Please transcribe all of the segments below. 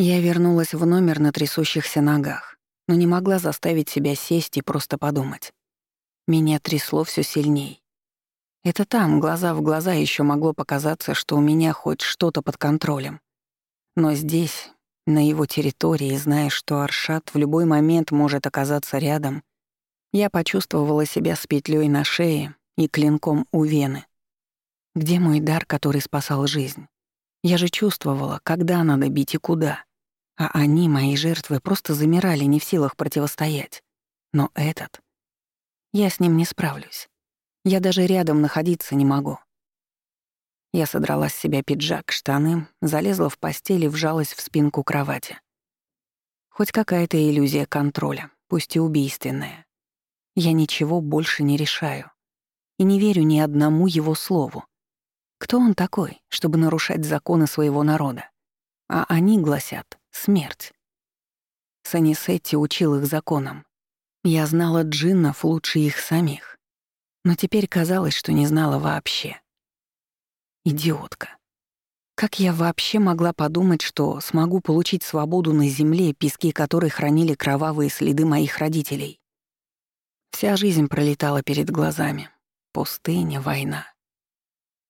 Я вернулась в номер на трясущихся ногах, но не могла заставить себя сесть и просто подумать. Меня трясло все сильней. Это там, глаза в глаза, еще могло показаться, что у меня хоть что-то под контролем. Но здесь, на его территории, зная, что Аршат в любой момент может оказаться рядом, я почувствовала себя с петлей на шее и клинком у вены. Где мой дар, который спасал жизнь? Я же чувствовала, когда надо бить и куда. А они, мои жертвы, просто замирали, не в силах противостоять. Но этот... Я с ним не справлюсь. Я даже рядом находиться не могу. Я содрала с себя пиджак, штаны, залезла в постель и вжалась в спинку кровати. Хоть какая-то иллюзия контроля, пусть и убийственная. Я ничего больше не решаю. И не верю ни одному его слову. Кто он такой, чтобы нарушать законы своего народа? А они гласят «смерть». Санисетти учил их законам. Я знала джиннов лучше их самих. Но теперь казалось, что не знала вообще. Идиотка. Как я вообще могла подумать, что смогу получить свободу на земле, пески которой хранили кровавые следы моих родителей? Вся жизнь пролетала перед глазами. Пустыня, война.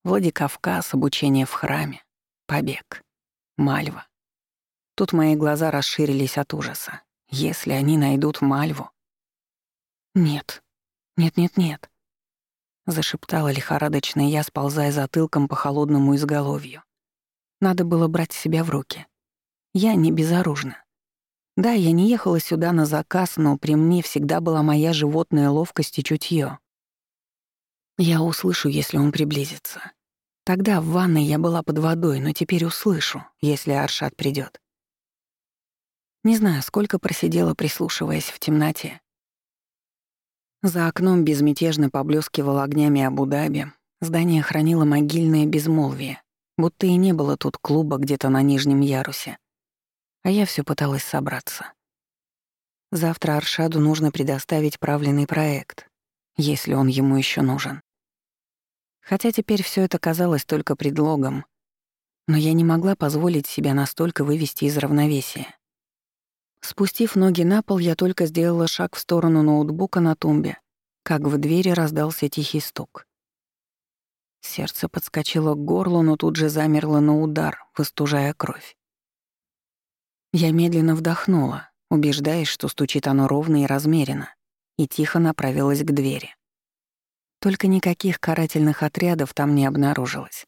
Владикавказ, обучение в храме, побег, Мальва. Тут мои глаза расширились от ужаса. Если они найдут Мальву... Нет, нет-нет-нет. Зашептала лихорадочно я, сползая затылком по холодному изголовью. Надо было брать себя в руки. Я не безоружна. Да, я не ехала сюда на заказ, но при мне всегда была моя животная ловкость и чутье. Я услышу, если он приблизится. Тогда в ванной я была под водой, но теперь услышу, если Аршат придет. Не знаю, сколько просидела, прислушиваясь в темноте. За окном безмятежно поблескивало огнями Абу-Даби. Здание хранило могильное безмолвие, будто и не было тут клуба где-то на нижнем ярусе. А я все пыталась собраться. Завтра Аршаду нужно предоставить правленный проект, если он ему еще нужен. Хотя теперь все это казалось только предлогом, но я не могла позволить себя настолько вывести из равновесия. Спустив ноги на пол, я только сделала шаг в сторону ноутбука на тумбе, как в двери раздался тихий стук. Сердце подскочило к горлу, но тут же замерло на удар, выстужая кровь. Я медленно вдохнула, убеждаясь, что стучит оно ровно и размеренно, и тихо направилась к двери. Только никаких карательных отрядов там не обнаружилось.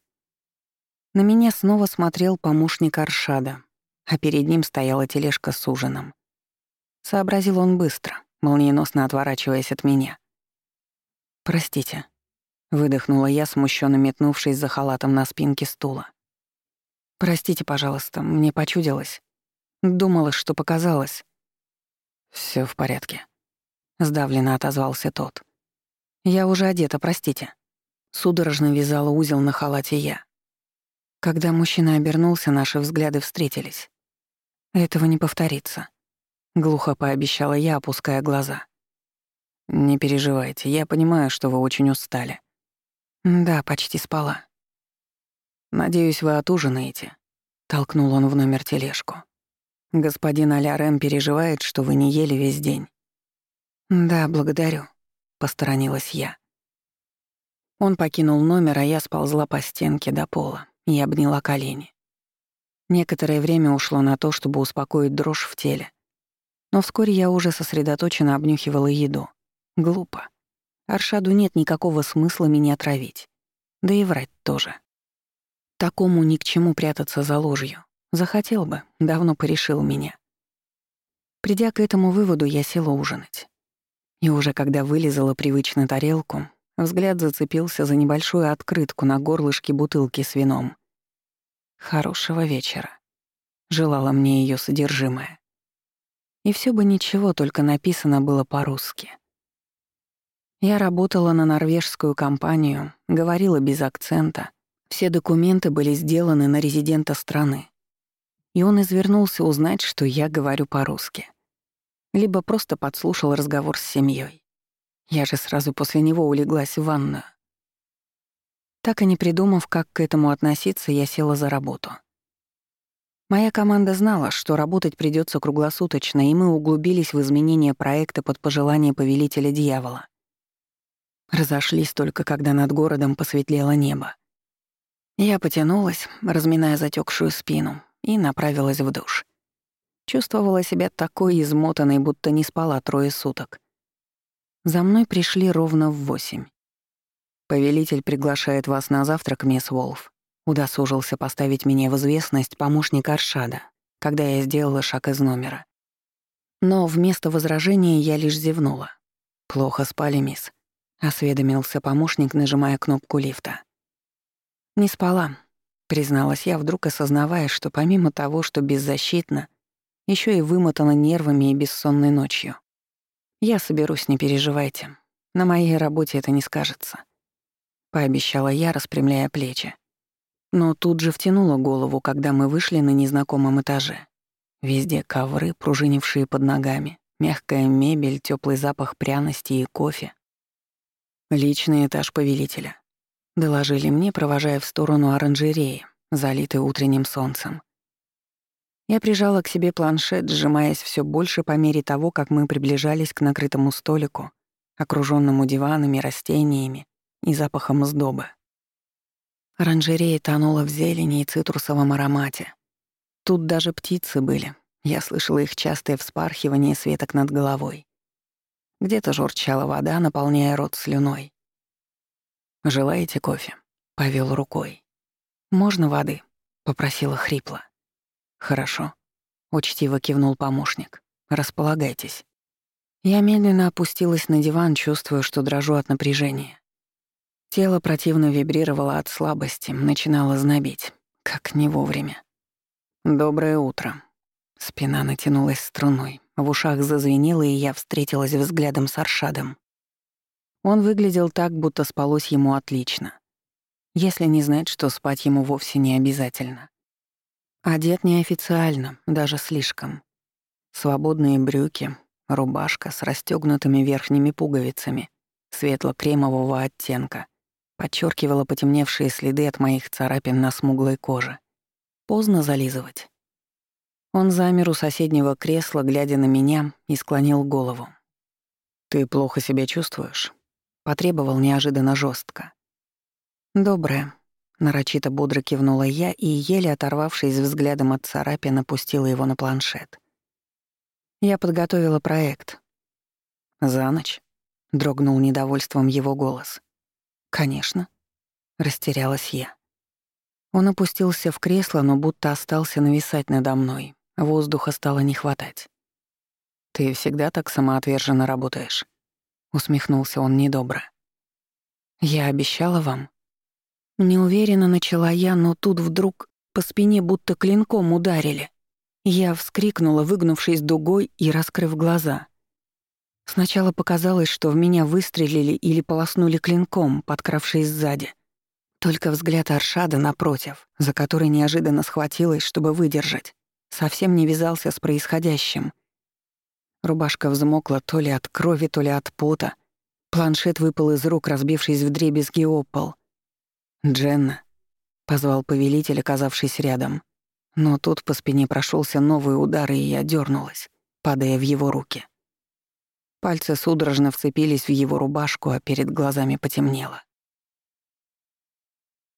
На меня снова смотрел помощник Аршада, а перед ним стояла тележка с ужином. Сообразил он быстро, молниеносно отворачиваясь от меня. «Простите», — выдохнула я, смущенно метнувшись за халатом на спинке стула. «Простите, пожалуйста, мне почудилось. Думала, что показалось». Все в порядке», — сдавленно отозвался тот. «Я уже одета, простите». Судорожно вязала узел на халате я. Когда мужчина обернулся, наши взгляды встретились. «Этого не повторится», — глухо пообещала я, опуская глаза. «Не переживайте, я понимаю, что вы очень устали». «Да, почти спала». «Надеюсь, вы отужинаете», — толкнул он в номер тележку. «Господин Алярем переживает, что вы не ели весь день». «Да, благодарю», посторонилась я. Он покинул номер, а я сползла по стенке до пола и обняла колени. Некоторое время ушло на то, чтобы успокоить дрожь в теле. Но вскоре я уже сосредоточенно обнюхивала еду. Глупо. Аршаду нет никакого смысла меня травить. Да и врать тоже. Такому ни к чему прятаться за ложью. Захотел бы, давно порешил меня. Придя к этому выводу, я села ужинать. И уже когда вылезала привычно тарелку, взгляд зацепился за небольшую открытку на горлышке бутылки с вином. «Хорошего вечера», — желала мне ее содержимое. И все бы ничего, только написано было по-русски. Я работала на норвежскую компанию, говорила без акцента. Все документы были сделаны на резидента страны. И он извернулся узнать, что я говорю по-русски либо просто подслушал разговор с семьей. Я же сразу после него улеглась в ванную. Так и не придумав, как к этому относиться, я села за работу. Моя команда знала, что работать придется круглосуточно, и мы углубились в изменение проекта под пожелание повелителя дьявола. Разошлись только, когда над городом посветлело небо. Я потянулась, разминая затекшую спину, и направилась в душ. Чувствовала себя такой измотанной, будто не спала трое суток. За мной пришли ровно в восемь. «Повелитель приглашает вас на завтрак, мисс Волф», удосужился поставить меня в известность помощник Аршада, когда я сделала шаг из номера. Но вместо возражения я лишь зевнула. «Плохо спали, мисс», — осведомился помощник, нажимая кнопку лифта. «Не спала», — призналась я, вдруг осознавая, что помимо того, что беззащитна, еще и вымотана нервами и бессонной ночью. «Я соберусь, не переживайте. На моей работе это не скажется», — пообещала я, распрямляя плечи. Но тут же втянула голову, когда мы вышли на незнакомом этаже. Везде ковры, пружинившие под ногами, мягкая мебель, теплый запах пряности и кофе. Личный этаж повелителя. Доложили мне, провожая в сторону оранжереи, залитой утренним солнцем. Я прижала к себе планшет, сжимаясь все больше по мере того, как мы приближались к накрытому столику, окруженному диванами, растениями и запахом сдобы. Оранжерея тонула в зелени и цитрусовом аромате. Тут даже птицы были. Я слышала их частое вспархивание светок над головой. Где-то журчала вода, наполняя рот слюной. «Желаете кофе?» — повел рукой. «Можно воды?» — попросила хрипло. «Хорошо», — учтиво кивнул помощник. «Располагайтесь». Я медленно опустилась на диван, чувствуя, что дрожу от напряжения. Тело противно вибрировало от слабости, начинало знобить. Как не вовремя. «Доброе утро». Спина натянулась струной, в ушах зазвенело, и я встретилась взглядом с Аршадом. Он выглядел так, будто спалось ему отлично. Если не знать, что спать ему вовсе не обязательно. Одет неофициально, даже слишком. Свободные брюки, рубашка с расстёгнутыми верхними пуговицами, светло-кремового оттенка, подчеркивала потемневшие следы от моих царапин на смуглой коже. Поздно зализывать. Он замер у соседнего кресла, глядя на меня, и склонил голову. «Ты плохо себя чувствуешь?» Потребовал неожиданно жестко. «Доброе», — нарочито бодро кивнула я и, еле оторвавшись взглядом от царапин, опустила его на планшет. Я подготовила проект. «За ночь?» — дрогнул недовольством его голос. «Конечно», — растерялась я. Он опустился в кресло, но будто остался нависать надо мной. Воздуха стало не хватать. «Ты всегда так самоотверженно работаешь?» Усмехнулся он недобро. «Я обещала вам». Неуверенно начала я, но тут вдруг по спине будто клинком ударили. Я вскрикнула, выгнувшись дугой и раскрыв глаза. Сначала показалось, что в меня выстрелили или полоснули клинком, подкравшись сзади. Только взгляд Аршада напротив, за который неожиданно схватилась, чтобы выдержать, совсем не вязался с происходящим. Рубашка взмокла то ли от крови, то ли от пота. Планшет выпал из рук, разбившись в дребезги о. «Дженна», — позвал повелитель, оказавшись рядом. Но тут по спине прошелся новый удар, и я дернулась, падая в его руки. Пальцы судорожно вцепились в его рубашку, а перед глазами потемнело.